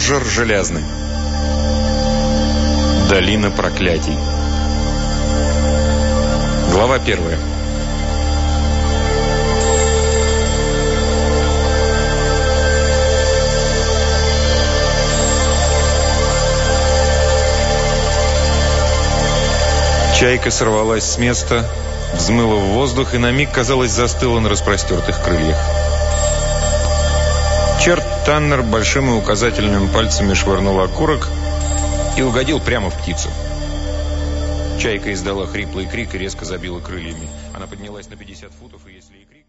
Роджер Железный. Долина проклятий. Глава первая. Чайка сорвалась с места, взмыла в воздух и на миг, казалось, застыла на распростертых крыльях. Черт Таннер большим и указательным пальцами швырнул окурок и угодил прямо в птицу. Чайка издала хриплый крик и резко забила крыльями. Она поднялась на 50 футов, и если и крик...